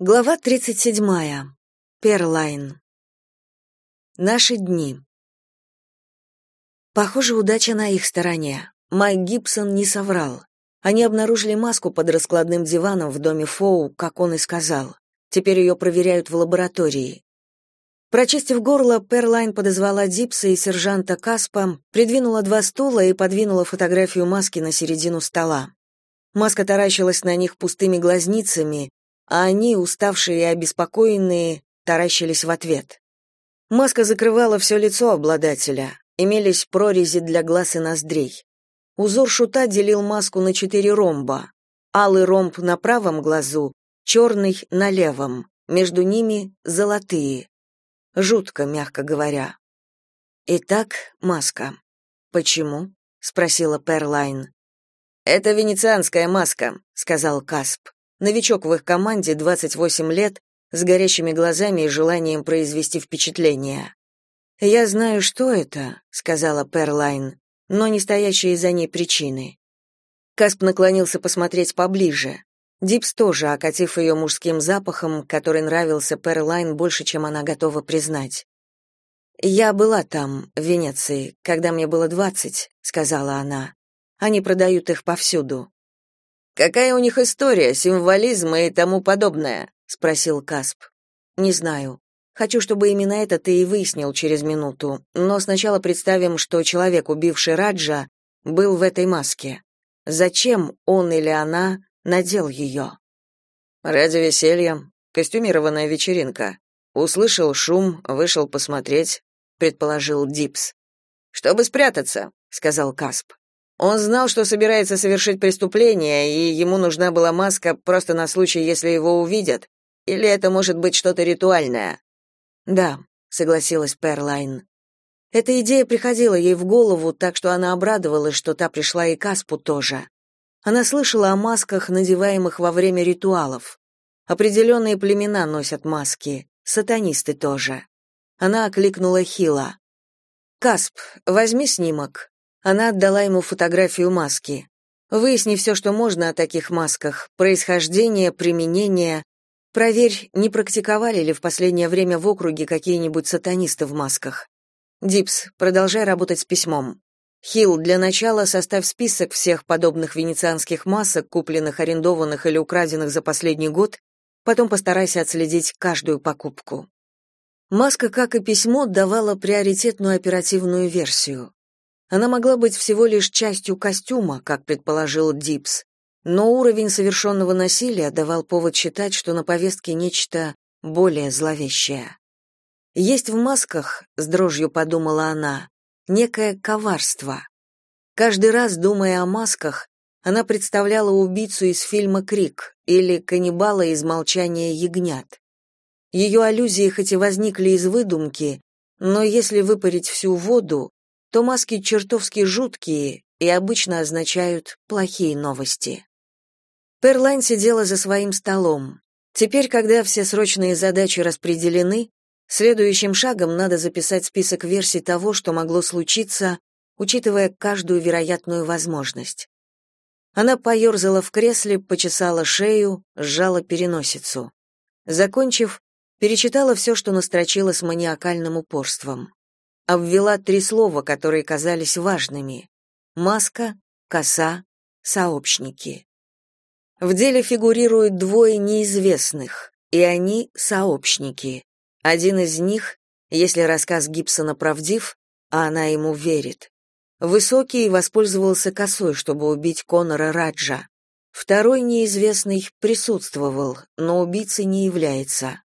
Глава 37. Перлайн. Наши дни. Похоже, удача на их стороне. Майк Гибсон не соврал. Они обнаружили маску под раскладным диваном в доме Фоу, как он и сказал. Теперь ее проверяют в лаборатории. Прочистив горло, Перлайн подозвала Дипса и сержанта Каспа, придвинула два стула и подвинула фотографию маски на середину стола. Маска таращилась на них пустыми глазницами, а они, уставшие и обеспокоенные, таращились в ответ. Маска закрывала все лицо обладателя, имелись прорези для глаз и ноздрей. Узор шута делил маску на четыре ромба. Алый ромб на правом глазу, черный на левом, между ними золотые. Жутко, мягко говоря. Итак, маска. Почему? спросила Перлайн. Это венецианская маска, сказал Касп новичок в их команде, 28 лет, с горящими глазами и желанием произвести впечатление. «Я знаю, что это», — сказала Перлайн, но не стоящие за ней причины. Касп наклонился посмотреть поближе. Дипс тоже, окатив ее мужским запахом, который нравился Перлайн больше, чем она готова признать. «Я была там, в Венеции, когда мне было двадцать», — сказала она. «Они продают их повсюду». Какая у них история, символизм и тому подобное? спросил Касп. Не знаю. Хочу, чтобы именно это ты и выяснил через минуту, но сначала представим, что человек, убивший Раджа, был в этой маске. Зачем он или она надел ее? Ради веселья, костюмированная вечеринка. Услышал шум, вышел посмотреть, предположил Дипс. Чтобы спрятаться, сказал Касп. Он знал, что собирается совершить преступление, и ему нужна была маска просто на случай, если его увидят. Или это может быть что-то ритуальное? Да, согласилась Перлайн. Эта идея приходила ей в голову, так что она обрадовалась, что та пришла и Каспу тоже. Она слышала о масках, надеваемых во время ритуалов. Определенные племена носят маски, сатанисты тоже. Она окликнула Хила. «Касп, возьми снимок. Она отдала ему фотографию маски. Выясни все, что можно о таких масках, происхождение, применение. Проверь, не практиковали ли в последнее время в округе какие-нибудь сатанисты в масках. Дипс, продолжай работать с письмом. Хилл, для начала составь список всех подобных венецианских масок, купленных, арендованных или украденных за последний год, потом постарайся отследить каждую покупку. Маска, как и письмо, давала приоритетную оперативную версию. Она могла быть всего лишь частью костюма, как предположил Дипс, но уровень совершенного насилия давал повод считать, что на повестке нечто более зловещее. Есть в масках, с дрожью подумала она, некое коварство. Каждый раз, думая о масках, она представляла убийцу из фильма «Крик» или каннибала из «Молчания ягнят». Ее аллюзии хоть и возникли из выдумки, но если выпарить всю воду, то маски чертовски жуткие и обычно означают плохие новости. Перлайн сидела за своим столом. Теперь, когда все срочные задачи распределены, следующим шагом надо записать список версий того, что могло случиться, учитывая каждую вероятную возможность. Она поерзала в кресле, почесала шею, сжала переносицу. Закончив, перечитала все, что настрочила с маниакальным упорством обвела три слова, которые казались важными: маска, коса, сообщники. В деле фигурируют двое неизвестных, и они сообщники. Один из них, если рассказ Гибсона правдив, а она ему верит, высокий воспользовался косой, чтобы убить Конора Раджа. Второй неизвестный присутствовал, но убийцей не является.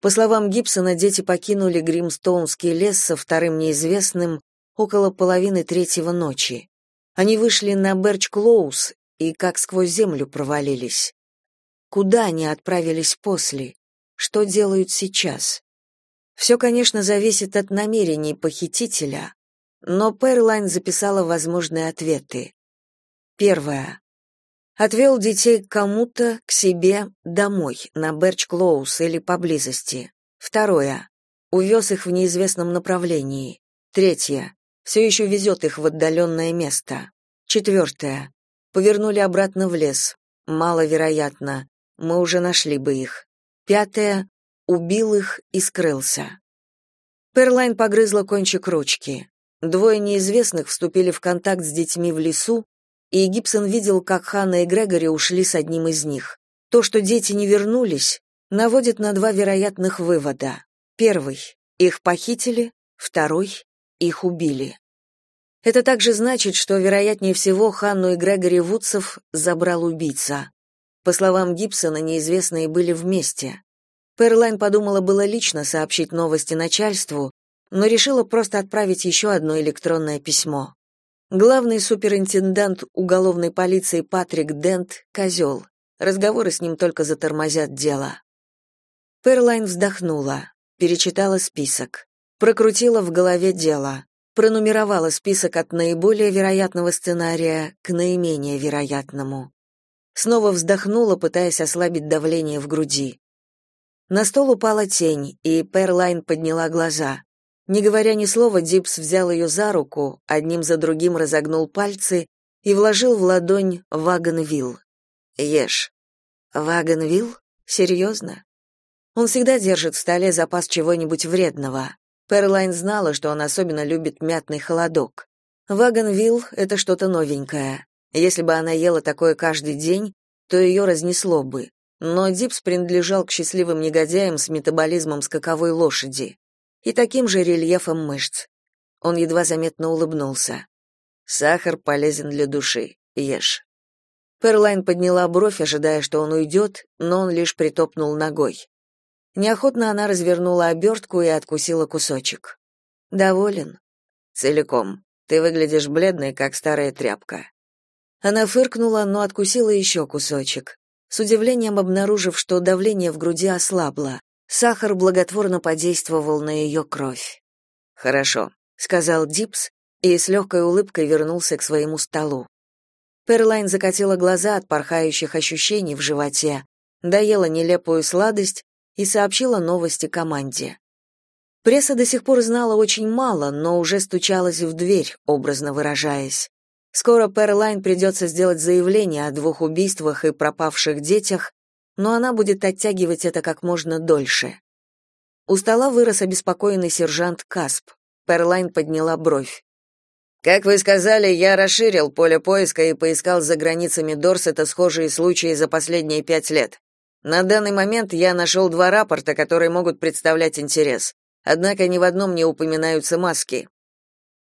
По словам Гибсона, дети покинули Гримстоунский лес со вторым неизвестным около половины третьего ночи. Они вышли на Берч-Клоус и как сквозь землю провалились. Куда они отправились после? Что делают сейчас? Все, конечно, зависит от намерений похитителя, но Перлайн записала возможные ответы. Первое. Отвел детей к кому-то, к себе, домой, на Берч-Клоус или поблизости. Второе. Увез их в неизвестном направлении. Третье. Все еще везет их в отдаленное место. Четвертое. Повернули обратно в лес. Маловероятно. Мы уже нашли бы их. Пятое — убил их и скрылся. Перлайн погрызла кончик ручки. Двое неизвестных вступили в контакт с детьми в лесу, и Гибсон видел, как Ханна и Грегори ушли с одним из них. То, что дети не вернулись, наводит на два вероятных вывода. Первый — их похитили, второй — их убили. Это также значит, что, вероятнее всего, Ханну и Грегори Вудсов забрал убийца. По словам Гибсона, неизвестные были вместе. Перлайн подумала было лично сообщить новости начальству, но решила просто отправить еще одно электронное письмо. Главный суперинтендант уголовной полиции Патрик Дент — козел. Разговоры с ним только затормозят дело. Перлайн вздохнула, перечитала список, прокрутила в голове дело, пронумеровала список от наиболее вероятного сценария к наименее вероятному. Снова вздохнула, пытаясь ослабить давление в груди. На стол упала тень, и Перлайн подняла глаза. Не говоря ни слова, Дипс взял ее за руку, одним за другим разогнул пальцы и вложил в ладонь Wagon Wheel. «Ешь». «Wagon Wheel? Серьезно?» Он всегда держит в столе запас чего-нибудь вредного. Перлайн знала, что он особенно любит мятный холодок. Wagon Wheel — это что-то новенькое. Если бы она ела такое каждый день, то ее разнесло бы. Но Дипс принадлежал к счастливым негодяям с метаболизмом скаковой лошади и таким же рельефом мышц. Он едва заметно улыбнулся. Сахар полезен для души. Ешь. Перлайн подняла бровь, ожидая, что он уйдет, но он лишь притопнул ногой. Неохотно она развернула обертку и откусила кусочек. Доволен? Целиком. Ты выглядишь бледной, как старая тряпка. Она фыркнула, но откусила еще кусочек, с удивлением обнаружив, что давление в груди ослабло. Сахар благотворно подействовал на ее кровь. «Хорошо», — сказал Дипс и с легкой улыбкой вернулся к своему столу. Перлайн закатила глаза от порхающих ощущений в животе, доела нелепую сладость и сообщила новости команде. Пресса до сих пор знала очень мало, но уже стучалась в дверь, образно выражаясь. Скоро Перлайн придется сделать заявление о двух убийствах и пропавших детях, но она будет оттягивать это как можно дольше. У стола вырос обеспокоенный сержант Касп. Перлайн подняла бровь. Как вы сказали, я расширил поле поиска и поискал за границами Дорсета схожие случаи за последние пять лет. На данный момент я нашел два рапорта, которые могут представлять интерес. Однако ни в одном не упоминаются маски.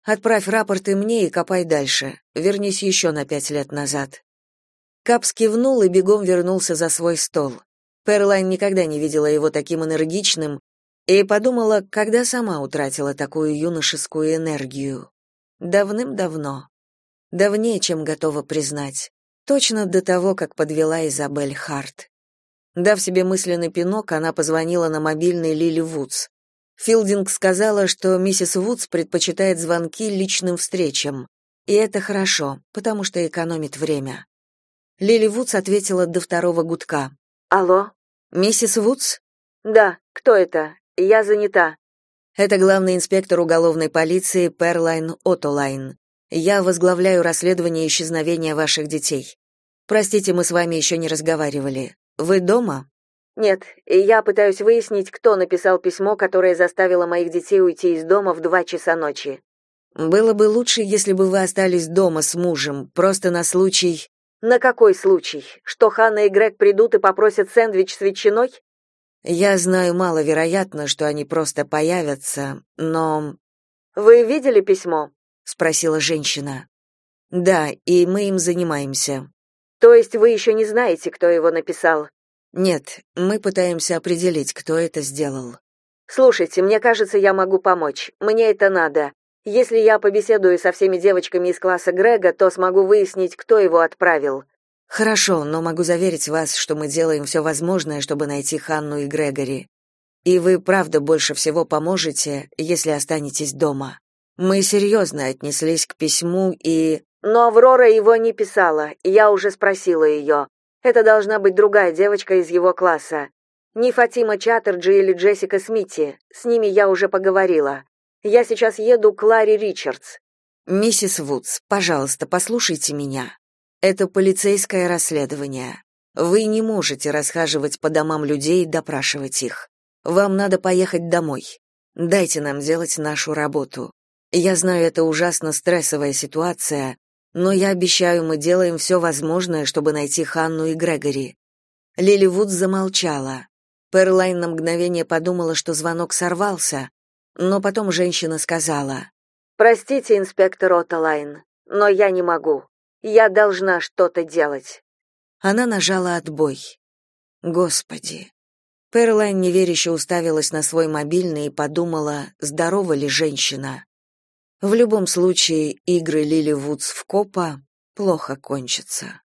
Отправь рапорты мне и копай дальше. Вернись еще на пять лет назад. Капс кивнул и бегом вернулся за свой стол. Перлайн никогда не видела его таким энергичным и подумала, когда сама утратила такую юношескую энергию. Давным-давно. Давнее, чем готова признать. Точно до того, как подвела Изабель Харт. Дав себе мысленный пинок, она позвонила на мобильный Лили Вудс. Филдинг сказала, что миссис Вудс предпочитает звонки личным встречам. И это хорошо, потому что экономит время. Лили Вудс ответила до второго гудка. Алло, миссис Вудс? Да, кто это? Я занята. Это главный инспектор уголовной полиции Перлайн Отолайн. Я возглавляю расследование исчезновения ваших детей. Простите, мы с вами еще не разговаривали. Вы дома? Нет, и я пытаюсь выяснить, кто написал письмо, которое заставило моих детей уйти из дома в два часа ночи. Было бы лучше, если бы вы остались дома с мужем, просто на случай на какой случай? Что Ханна и Грег придут и попросят сэндвич с ветчиной? Я знаю маловероятно, что они просто появятся, но Вы видели письмо? спросила женщина. Да, и мы им занимаемся. То есть вы еще не знаете, кто его написал? Нет, мы пытаемся определить, кто это сделал. Слушайте, мне кажется, я могу помочь. Мне это надо. Если я побеседую со всеми девочками из класса Грега, то смогу выяснить, кто его отправил. Хорошо, но могу заверить вас, что мы делаем все возможное, чтобы найти Ханну и Грегори. И вы правда больше всего поможете, если останетесь дома. Мы серьезно отнеслись к письму и Но Аврора его не писала, я уже спросила ее. Это должна быть другая девочка из его класса. Не Фатима Чаттерджи или Джессика Смити. С ними я уже поговорила. Я сейчас еду к Ларе Ричардс. Миссис Вудс, пожалуйста, послушайте меня. Это полицейское расследование. Вы не можете расхаживать по домам людей и допрашивать их. Вам надо поехать домой. Дайте нам делать нашу работу. Я знаю, это ужасно стрессовая ситуация, но я обещаю, мы делаем все возможное, чтобы найти Ханну и Грегори. Лили Вуд замолчала. Перлайн на мгновение подумала, что звонок сорвался, но потом женщина сказала: "Простите, инспектор Оталайн, но я не могу. Я должна что-то делать". Она нажала отбой. Господи. Перлайн неверяще уставилась на свой мобильный и подумала, здорова ли женщина. В любом случае, игры Лили Вудс в копа плохо кончатся.